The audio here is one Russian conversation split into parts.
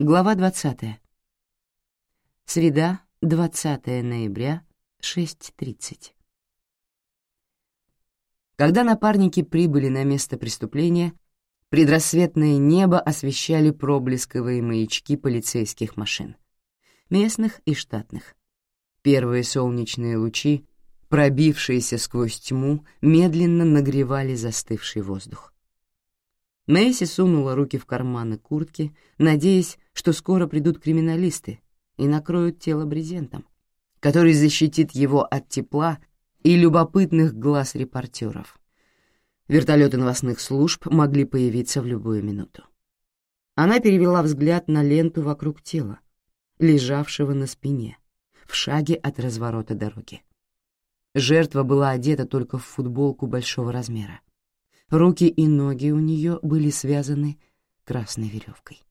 Глава 20. Среда, 20 ноября, 6.30. Когда напарники прибыли на место преступления, предрассветное небо освещали проблесковые маячки полицейских машин, местных и штатных. Первые солнечные лучи, пробившиеся сквозь тьму, медленно нагревали застывший воздух. Мэйси сунула руки в карманы куртки, надеясь, что скоро придут криминалисты и накроют тело брезентом, который защитит его от тепла и любопытных глаз репортеров. Вертолеты новостных служб могли появиться в любую минуту. Она перевела взгляд на ленту вокруг тела, лежавшего на спине, в шаге от разворота дороги. Жертва была одета только в футболку большого размера. Руки и ноги у нее были связаны красной веревкой.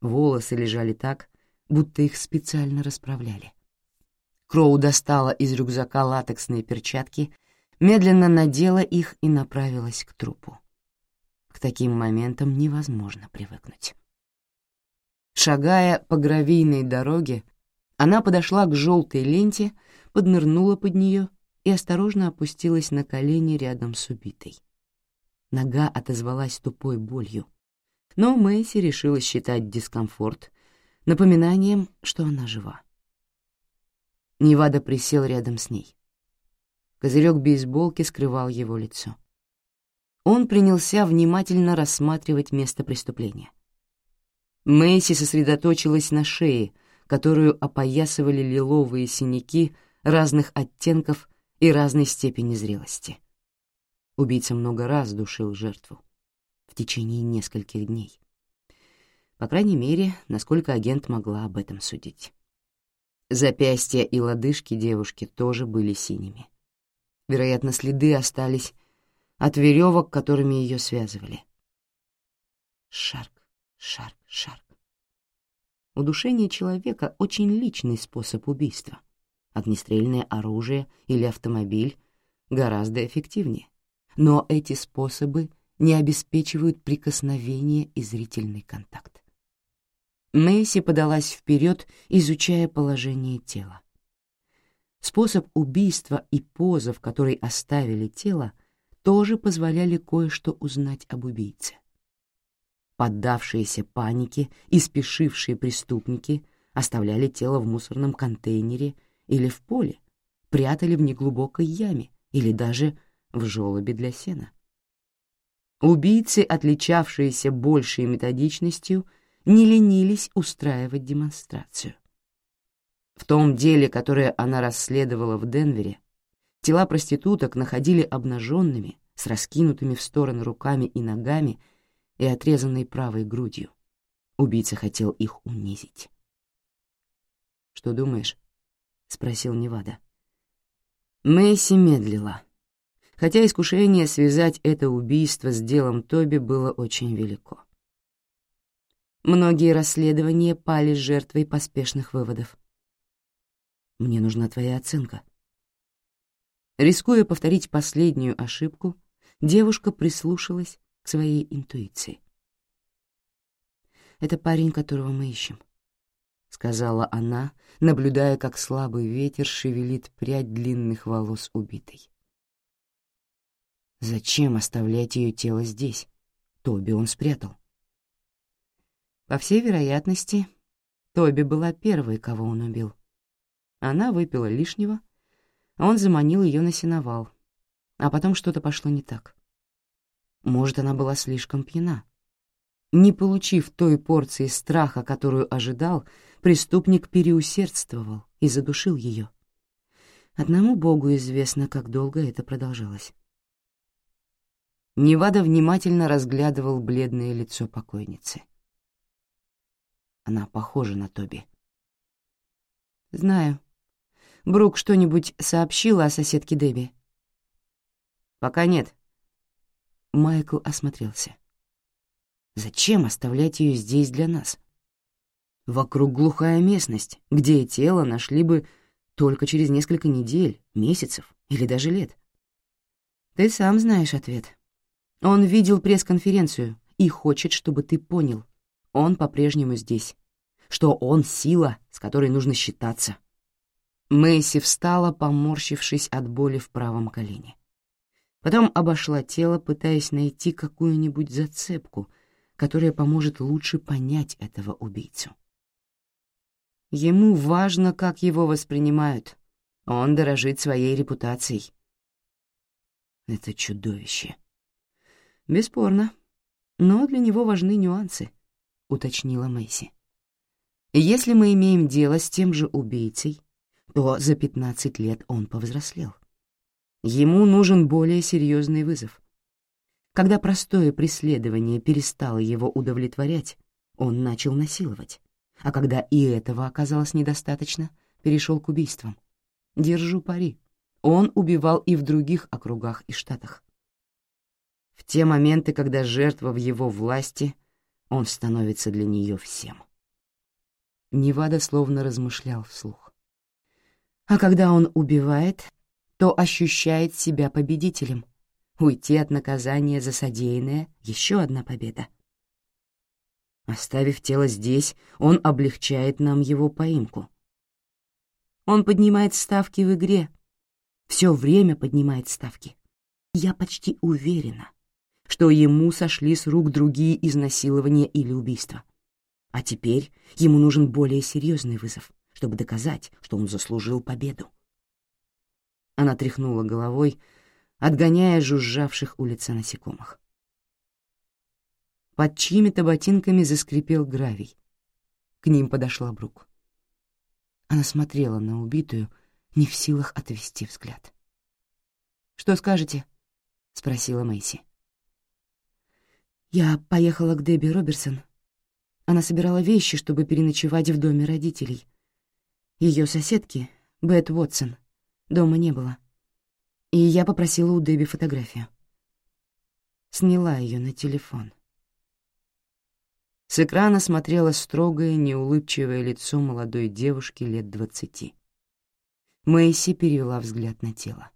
Волосы лежали так, будто их специально расправляли. Кроу достала из рюкзака латексные перчатки, медленно надела их и направилась к трупу. К таким моментам невозможно привыкнуть. Шагая по гравийной дороге, она подошла к желтой ленте, поднырнула под нее и осторожно опустилась на колени рядом с убитой. Нога отозвалась тупой болью, но Мэйси решила считать дискомфорт напоминанием, что она жива. Невада присел рядом с ней. Козырек бейсболки скрывал его лицо. Он принялся внимательно рассматривать место преступления. Мэйси сосредоточилась на шее, которую опоясывали лиловые синяки разных оттенков и разной степени зрелости. Убийца много раз душил жертву в течение нескольких дней. По крайней мере, насколько агент могла об этом судить. Запястья и лодыжки девушки тоже были синими. Вероятно, следы остались от веревок, которыми ее связывали. Шарк, шарк, шарк. Удушение человека — очень личный способ убийства. Огнестрельное оружие или автомобиль гораздо эффективнее но эти способы не обеспечивают прикосновение и зрительный контакт. Мэйси подалась вперед, изучая положение тела. Способ убийства и поза, в которой оставили тело, тоже позволяли кое-что узнать об убийце. Поддавшиеся панике и спешившие преступники оставляли тело в мусорном контейнере или в поле, прятали в неглубокой яме или даже в желобе для сена. Убийцы, отличавшиеся большей методичностью, не ленились устраивать демонстрацию. В том деле, которое она расследовала в Денвере, тела проституток находили обнаженными, с раскинутыми в стороны руками и ногами и отрезанной правой грудью. Убийца хотел их унизить. «Что думаешь?» — спросил Невада. Мэйси медлила хотя искушение связать это убийство с делом Тоби было очень велико. Многие расследования пали жертвой поспешных выводов. Мне нужна твоя оценка. Рискуя повторить последнюю ошибку, девушка прислушалась к своей интуиции. «Это парень, которого мы ищем», — сказала она, наблюдая, как слабый ветер шевелит прядь длинных волос убитой. Зачем оставлять ее тело здесь? Тоби он спрятал. По всей вероятности, Тоби была первой, кого он убил. Она выпила лишнего, а он заманил ее на сеновал, а потом что-то пошло не так. Может, она была слишком пьяна. Не получив той порции страха, которую ожидал, преступник переусердствовал и задушил ее. Одному Богу известно, как долго это продолжалось. Невада внимательно разглядывал бледное лицо покойницы. Она похожа на Тоби. «Знаю. Брук что-нибудь сообщила о соседке Дебби?» «Пока нет». Майкл осмотрелся. «Зачем оставлять ее здесь для нас? Вокруг глухая местность, где тело нашли бы только через несколько недель, месяцев или даже лет. Ты сам знаешь ответ». Он видел пресс-конференцию и хочет, чтобы ты понял. Он по-прежнему здесь, что он — сила, с которой нужно считаться. Мэйси встала, поморщившись от боли в правом колене. Потом обошла тело, пытаясь найти какую-нибудь зацепку, которая поможет лучше понять этого убийцу. Ему важно, как его воспринимают. Он дорожит своей репутацией. Это чудовище. Бесспорно. Но для него важны нюансы, — уточнила Мэйси. Если мы имеем дело с тем же убийцей, то за 15 лет он повзрослел. Ему нужен более серьезный вызов. Когда простое преследование перестало его удовлетворять, он начал насиловать. А когда и этого оказалось недостаточно, перешел к убийствам. Держу пари. Он убивал и в других округах и штатах. В те моменты, когда жертва в его власти, он становится для нее всем. Невада словно размышлял вслух. А когда он убивает, то ощущает себя победителем. Уйти от наказания за содеянное — еще одна победа. Оставив тело здесь, он облегчает нам его поимку. Он поднимает ставки в игре. Все время поднимает ставки. Я почти уверена, что ему сошли с рук другие изнасилования или убийства. А теперь ему нужен более серьезный вызов, чтобы доказать, что он заслужил победу. Она тряхнула головой, отгоняя жужжавших у насекомых. Под чьими-то ботинками заскрипел гравий. К ним подошла Брук. Она смотрела на убитую, не в силах отвести взгляд. «Что скажете?» — спросила Мэйси. «Я поехала к Дебби Роберсон. Она собирала вещи, чтобы переночевать в доме родителей. Ее соседки, Бет Уотсон, дома не было. И я попросила у Дебби фотографию. Сняла ее на телефон. С экрана смотрело строгое, неулыбчивое лицо молодой девушки лет двадцати. Мэйси перевела взгляд на тело.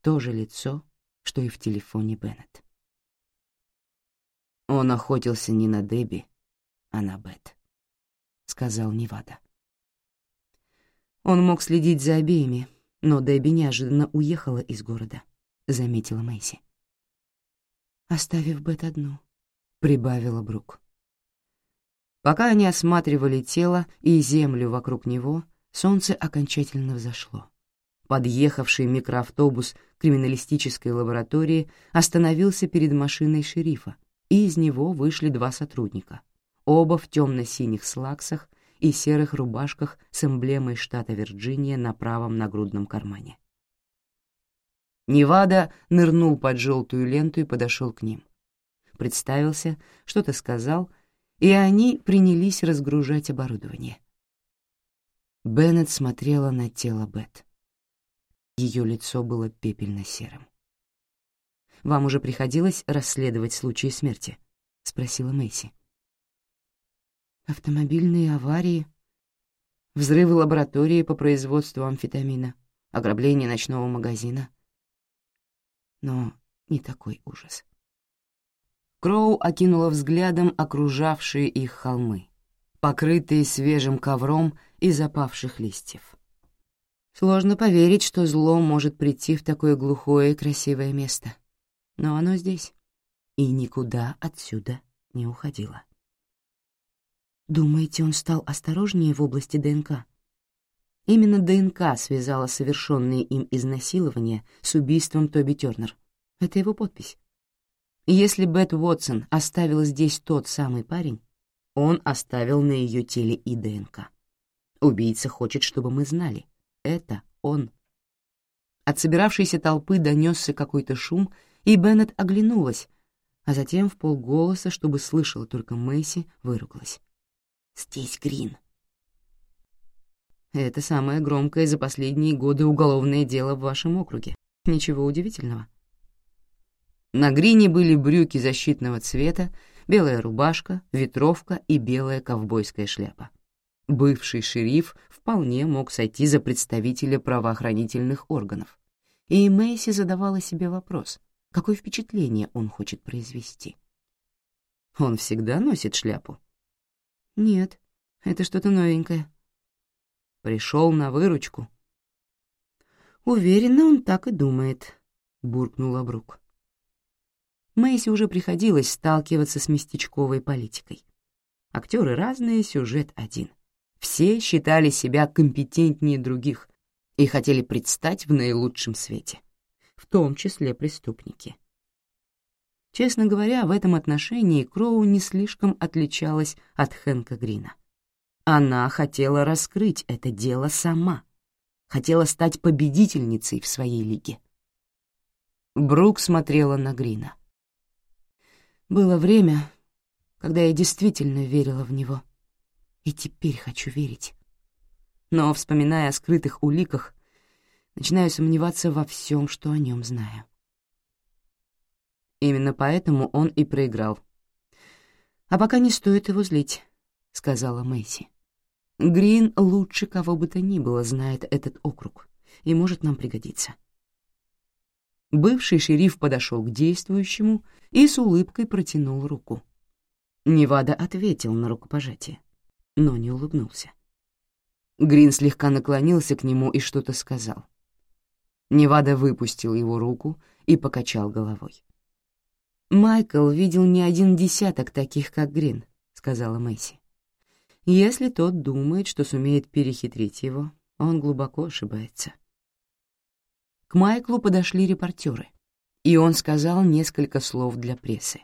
То же лицо, что и в телефоне Беннет. Он охотился не на Дебби, а на Бет, — сказал Невада. Он мог следить за обеими, но Дебби неожиданно уехала из города, — заметила Мэйси. Оставив Бет одну, — прибавила Брук. Пока они осматривали тело и землю вокруг него, солнце окончательно взошло. Подъехавший микроавтобус криминалистической лаборатории остановился перед машиной шерифа, и из него вышли два сотрудника, оба в темно-синих слаксах и серых рубашках с эмблемой штата Вирджиния на правом нагрудном кармане. Невада нырнул под желтую ленту и подошел к ним. Представился, что-то сказал, и они принялись разгружать оборудование. Беннет смотрела на тело Бет. Ее лицо было пепельно-серым. «Вам уже приходилось расследовать случаи смерти?» — спросила Мэйси. «Автомобильные аварии, взрывы лаборатории по производству амфетамина, ограбление ночного магазина. Но не такой ужас». Кроу окинула взглядом окружавшие их холмы, покрытые свежим ковром из опавших листьев. Сложно поверить, что зло может прийти в такое глухое и красивое место. Но оно здесь и никуда отсюда не уходило. Думаете, он стал осторожнее в области ДНК? Именно ДНК связала совершенные им изнасилования с убийством Тоби Тернер. Это его подпись. Если Бет Уотсон оставила здесь тот самый парень, он оставил на ее теле и ДНК. Убийца хочет, чтобы мы знали. Это он. От собиравшейся толпы донесся какой-то шум, и Беннет оглянулась, а затем в полголоса, чтобы слышала только Мэйси, выругалась. «Здесь Грин». Это самое громкое за последние годы уголовное дело в вашем округе. Ничего удивительного. На Грине были брюки защитного цвета, белая рубашка, ветровка и белая ковбойская шляпа. Бывший шериф вполне мог сойти за представителя правоохранительных органов. И Мэйси задавала себе вопрос, какое впечатление он хочет произвести. Он всегда носит шляпу. Нет, это что-то новенькое. Пришел на выручку. Уверена, он так и думает, буркнула Брук. Мэйси уже приходилось сталкиваться с местечковой политикой. Актеры разные, сюжет один. Все считали себя компетентнее других и хотели предстать в наилучшем свете, в том числе преступники. Честно говоря, в этом отношении Кроу не слишком отличалась от Хэнка Грина. Она хотела раскрыть это дело сама, хотела стать победительницей в своей лиге. Брук смотрела на Грина. Было время, когда я действительно верила в него. И теперь хочу верить. Но, вспоминая о скрытых уликах, начинаю сомневаться во всем, что о нем знаю. Именно поэтому он и проиграл. «А пока не стоит его злить», — сказала Мэйси. «Грин лучше кого бы то ни было знает этот округ и может нам пригодиться». Бывший шериф подошел к действующему и с улыбкой протянул руку. Невада ответил на рукопожатие, но не улыбнулся. Грин слегка наклонился к нему и что-то сказал. Невада выпустил его руку и покачал головой. «Майкл видел не один десяток таких, как Грин», — сказала Мэйси. «Если тот думает, что сумеет перехитрить его, он глубоко ошибается». К Майклу подошли репортеры, и он сказал несколько слов для прессы.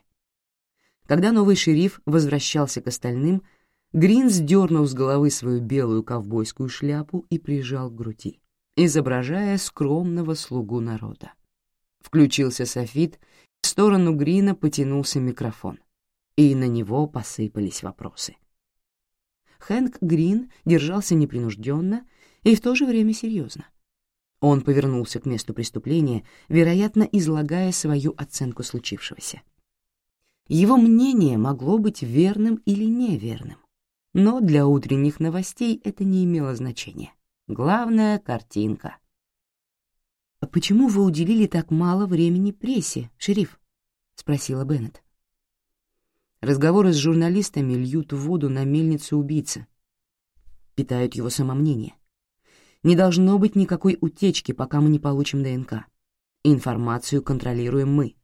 Когда новый шериф возвращался к остальным, Грин сдернул с головы свою белую ковбойскую шляпу и прижал к груди, изображая скромного слугу народа. Включился софит в сторону Грина потянулся микрофон, и на него посыпались вопросы. Хэнк Грин держался непринужденно и в то же время серьезно. Он повернулся к месту преступления, вероятно, излагая свою оценку случившегося. Его мнение могло быть верным или неверным, но для утренних новостей это не имело значения. Главная — картинка. «А почему вы уделили так мало времени прессе, шериф?» — спросила Беннет. Разговоры с журналистами льют воду на мельницу убийцы, питают его самомнение. Не должно быть никакой утечки, пока мы не получим ДНК. Информацию контролируем мы.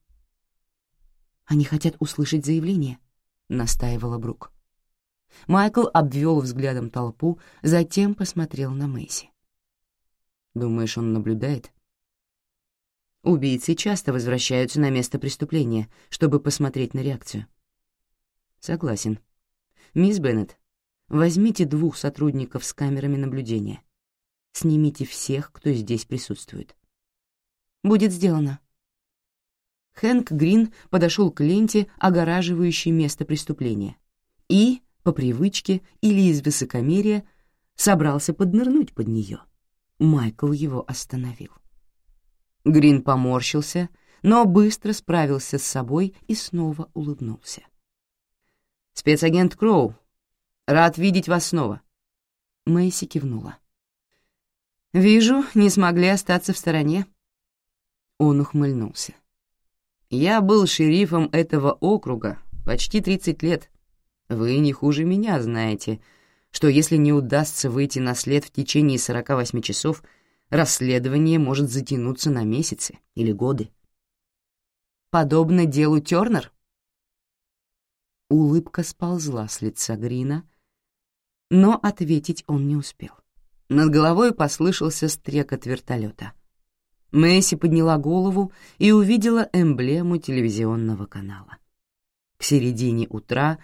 Они хотят услышать заявление, — настаивала Брук. Майкл обвел взглядом толпу, затем посмотрел на Мэйси. «Думаешь, он наблюдает?» Убийцы часто возвращаются на место преступления, чтобы посмотреть на реакцию. Согласен. Мисс Беннет, возьмите двух сотрудников с камерами наблюдения. Снимите всех, кто здесь присутствует. Будет сделано. Хэнк Грин подошел к ленте, огораживающей место преступления, и, по привычке или из высокомерия, собрался поднырнуть под нее. Майкл его остановил. Грин поморщился, но быстро справился с собой и снова улыбнулся. «Спецагент Кроу, рад видеть вас снова». Мэйси кивнула. «Вижу, не смогли остаться в стороне». Он ухмыльнулся. «Я был шерифом этого округа почти 30 лет. Вы не хуже меня знаете, что если не удастся выйти на след в течение 48 часов — расследование может затянуться на месяцы или годы. Подобно делу Тёрнер? Улыбка сползла с лица Грина, но ответить он не успел. Над головой послышался стрекот вертолета. Мэйси подняла голову и увидела эмблему телевизионного канала. К середине утра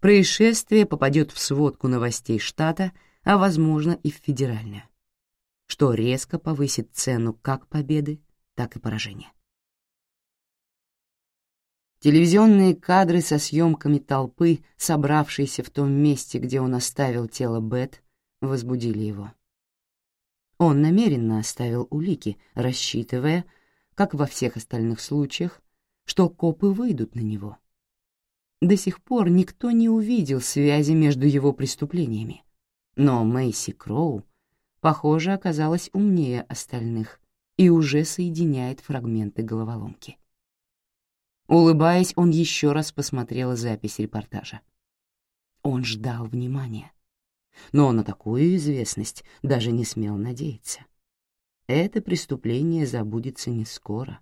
происшествие попадет в сводку новостей штата, а, возможно, и в федеральную что резко повысит цену как победы, так и поражения. Телевизионные кадры со съемками толпы, собравшейся в том месте, где он оставил тело Бет, возбудили его. Он намеренно оставил улики, рассчитывая, как во всех остальных случаях, что копы выйдут на него. До сих пор никто не увидел связи между его преступлениями, но Мэйси Кроу похоже, оказалась умнее остальных и уже соединяет фрагменты головоломки. Улыбаясь, он еще раз посмотрел запись репортажа. Он ждал внимания. Но на такую известность даже не смел надеяться. Это преступление забудется не скоро.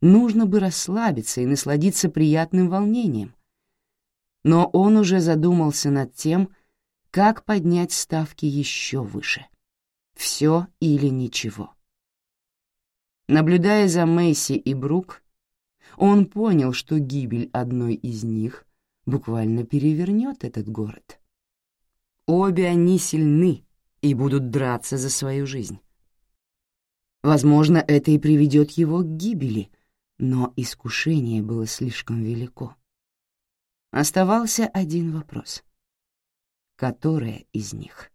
Нужно бы расслабиться и насладиться приятным волнением. Но он уже задумался над тем, как поднять ставки еще выше. Все или ничего. Наблюдая за Мэйси и Брук, он понял, что гибель одной из них буквально перевернет этот город. Обе они сильны и будут драться за свою жизнь. Возможно, это и приведет его к гибели, но искушение было слишком велико. Оставался один вопрос. Которая из них